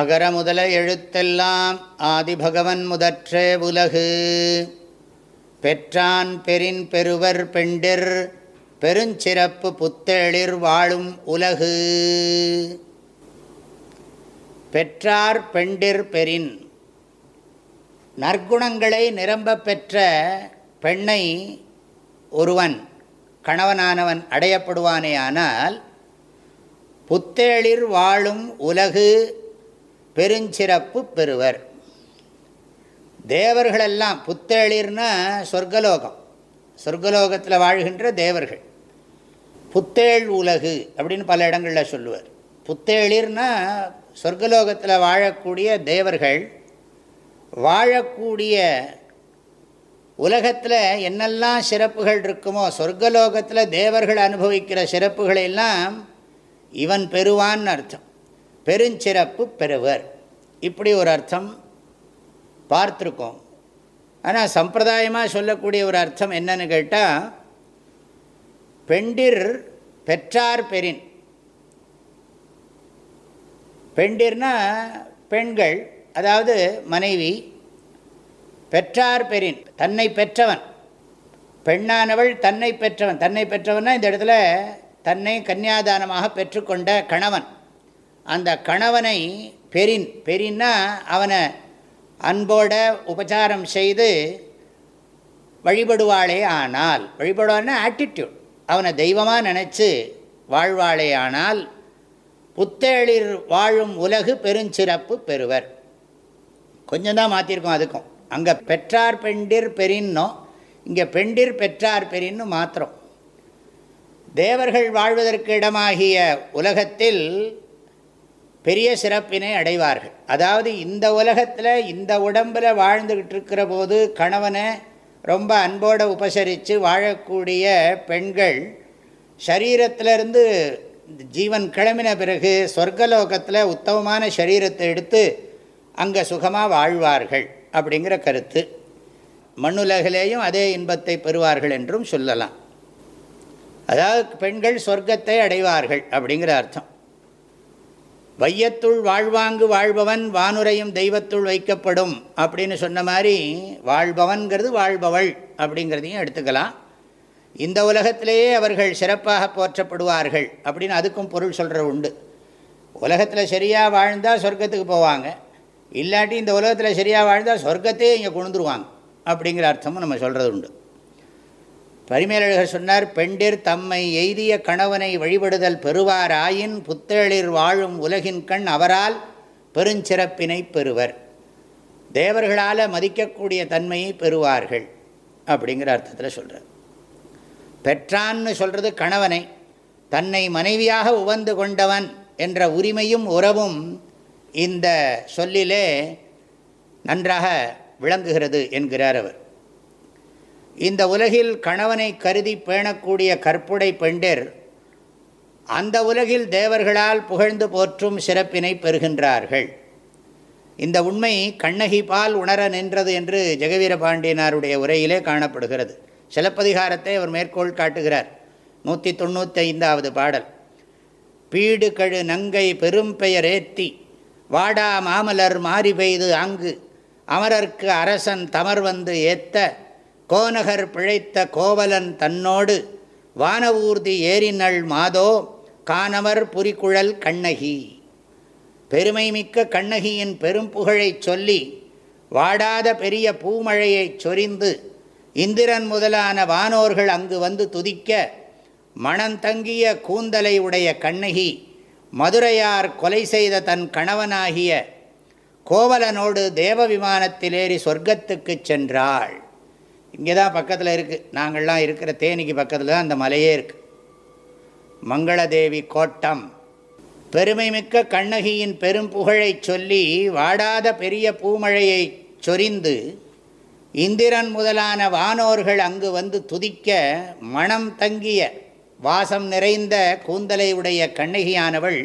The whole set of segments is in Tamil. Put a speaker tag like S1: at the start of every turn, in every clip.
S1: அகர முதல எழுத்தெல்லாம் ஆதிபகவன் முதற்றே உலகு பெற்றான் பெரின் பெருவர் பெண்டிர் பெருஞ்சிறப்பு புத்தேளிர் வாழும் உலகு பெற்றார் பெண்டிர் பெரின் நற்குணங்களை நிரம்ப பெற்ற பெண்ணை ஒருவன் கணவனானவன் அடையப்படுவானே ஆனால் புத்தேளிர் வாழும் உலகு பெருஞ்சிறப்பு பெறுவர் தேவர்களெல்லாம் புத்தேளிர்னா சொர்க்கலோகம் சொர்க்கலோகத்தில் வாழ்கின்ற தேவர்கள் புத்தேள் உலகு அப்படின்னு பல இடங்களில் சொல்லுவார் புத்தேளிர்னா சொர்க்கலோகத்தில் வாழக்கூடிய தேவர்கள் வாழக்கூடிய உலகத்தில் என்னெல்லாம் சிறப்புகள் இருக்குமோ சொர்க்கலோகத்தில் தேவர்கள் அனுபவிக்கிற சிறப்புகளையெல்லாம் இவன் பெறுவான்னு அர்த்தம் பெருஞ்சிறப்பு பெறுவர் இப்படி ஒரு அர்த்தம் பார்த்துருக்கோம் ஆனால் சம்பிரதாயமாக சொல்லக்கூடிய ஒரு அர்த்தம் என்னன்னு கேட்டால் பெண்டிர் பெற்றார் பெரின் பெண்டிர்னா பெண்கள் அதாவது மனைவி பெற்றார் பெரின் தன்னை பெற்றவன் பெண்ணானவள் தன்னை பெற்றவன் தன்னை பெற்றவன்னா இந்த இடத்துல தன்னை கன்னியாதானமாக பெற்றுக்கொண்ட கணவன் அந்த கணவனை பெரின் பெரின்னா அவனை அன்போட உபச்சாரம் செய்து வழிபடுவாளே ஆனால் வழிபடுவாள்னா ஆட்டிடியூட் அவனை தெய்வமாக நினச்சி வாழ்வாளே ஆனால் புத்தேளிர் வாழும் உலகு பெருஞ்சிறப்பு பெறுவர் கொஞ்சம் தான் மாற்றிருக்கோம் அதுக்கும் அங்கே பெற்றார் பெண்டிர் பெரின்னும் இங்கே பெண்டிர் பெற்றார் பெரின்னு மாத்திரம் தேவர்கள் வாழ்வதற்கு இடமாகிய உலகத்தில் பெரிய சிறப்பினை அடைவார்கள் அதாவது இந்த உலகத்தில் இந்த உடம்பில் வாழ்ந்துக்கிட்டு இருக்கிற போது கணவனை ரொம்ப அன்போடு உபசரித்து வாழக்கூடிய பெண்கள் சரீரத்திலிருந்து ஜீவன் கிளம்பின பிறகு சொர்க்கலோகத்தில் உத்தமமான சரீரத்தை எடுத்து அங்கே சுகமாக வாழ்வார்கள் அப்படிங்கிற கருத்து மண்ணுலகிலேயும் அதே இன்பத்தை பெறுவார்கள் என்றும் சொல்லலாம் அதாவது பெண்கள் சொர்க்கத்தை அடைவார்கள் அப்படிங்கிற அர்த்தம் வையத்துள் வாழ்வாங்கு வாழ்பவன் வானுரையும் தெய்வத்துள் வைக்கப்படும் அப்படின்னு சொன்ன மாதிரி வாழ்பவன்கிறது வாழ்பவள் அப்படிங்கிறதையும் எடுத்துக்கலாம் இந்த உலகத்திலேயே அவர்கள் சிறப்பாக போற்றப்படுவார்கள் அப்படின்னு அதுக்கும் பொருள் சொல்கிற உண்டு உலகத்தில் சரியாக வாழ்ந்தால் சொர்க்கத்துக்கு போவாங்க இல்லாட்டி இந்த உலகத்தில் சரியாக வாழ்ந்தால் சொர்க்கத்தையே இங்கே கொண்டுருவாங்க அப்படிங்கிற அர்த்தமும் நம்ம சொல்கிறது உண்டு பரிமேலழகர் சொன்னார் பெண்டிர் தம்மை எய்திய கணவனை வழிபடுதல் பெறுவாராயின் புத்தேளிர் வாழும் உலகின் கண் அவரால் பெருஞ்சிறப்பினை பெறுவர் தேவர்களால் மதிக்கக்கூடிய தன்மையை பெறுவார்கள் அப்படிங்கிற அர்த்தத்தில் சொல்கிறார் பெற்றான்னு சொல்கிறது கணவனை தன்னை மனைவியாக உவந்து கொண்டவன் என்ற உரிமையும் உறவும் இந்த சொல்லிலே நன்றாக விளங்குகிறது என்கிறார் அவர் இந்த உலகில் கணவனை கருதி பேணக்கூடிய கற்புடை பெண்டர் அந்த உலகில் தேவர்களால் புகழ்ந்து போற்றும் சிறப்பினை பெறுகின்றார்கள் இந்த உண்மை கண்ணகி பால் உணர நின்றது என்று ஜெகவீர பாண்டியனாருடைய உரையிலே காணப்படுகிறது சிலப்பதிகாரத்தை அவர் மேற்கோள் காட்டுகிறார் நூற்றி தொண்ணூற்றி பாடல் பீடு கழு நங்கை பெரும் பெயர் ஏத்தி வாடா மாமலர் மாறி பெய்து அங்கு அமரர்க்கு அரசன் தமர் வந்து ஏத்த கோநகர் பிழைத்த கோவலன் தன்னோடு வானவூர்தி ஏறினள் மாதோ கானவர் புரிக்குழல் கண்ணகி பெருமை மிக்க கண்ணகியின் பெரும் புகழைச் சொல்லி வாடாத பெரிய பூமழையை சொரிந்து இந்திரன் முதலான வானோர்கள் அங்கு வந்து துதிக்க மணந்தங்கிய கூந்தலை உடைய கண்ணகி மதுரையார் கொலை செய்த தன் கணவனாகிய கோவலனோடு தேவ விமானத்திலேறி சொர்க்கத்துக்குச் சென்றாள் இங்கே தான் பக்கத்தில் இருக்குது நாங்கள்லாம் இருக்கிற தேனிக்கு பக்கத்தில் தான் அந்த மலையே இருக்குது மங்களதேவி கோட்டம் பெருமைமிக்க கண்ணகியின் பெரும் புகழை சொல்லி வாடாத பெரிய பூமழையை சொரிந்து இந்திரன் முதலான வானோர்கள் அங்கு வந்து துதிக்க மனம் தங்கிய வாசம் நிறைந்த கூந்தலை உடைய கண்ணகியானவள்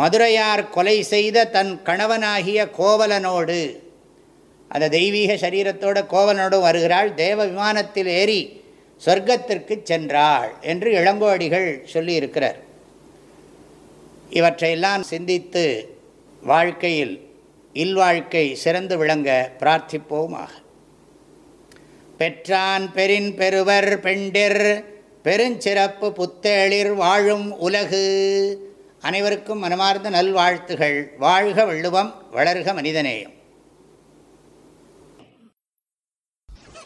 S1: மதுரையார் கொலை செய்த தன் கணவனாகிய கோவலனோடு அந்த தெய்வீக சரீரத்தோட கோவனோடும் வருகிறாள் தேவ விமானத்தில் ஏறி சொர்க்கத்திற்கு சென்றாள் என்று இளங்கோடிகள் சொல்லியிருக்கிறார் இவற்றையெல்லாம் சிந்தித்து வாழ்க்கையில் இல்வாழ்க்கை சிறந்து விளங்க பிரார்த்திப்போமாக பெற்றான் பெரின் பெருவர் பெண்டிர் பெருஞ்சிறப்பு புத்தேளிர் வாழும் உலகு அனைவருக்கும் மனமார்ந்த நல்வாழ்த்துகள் வாழ்க வள்ளுவம் வளர்க மனிதநேயம்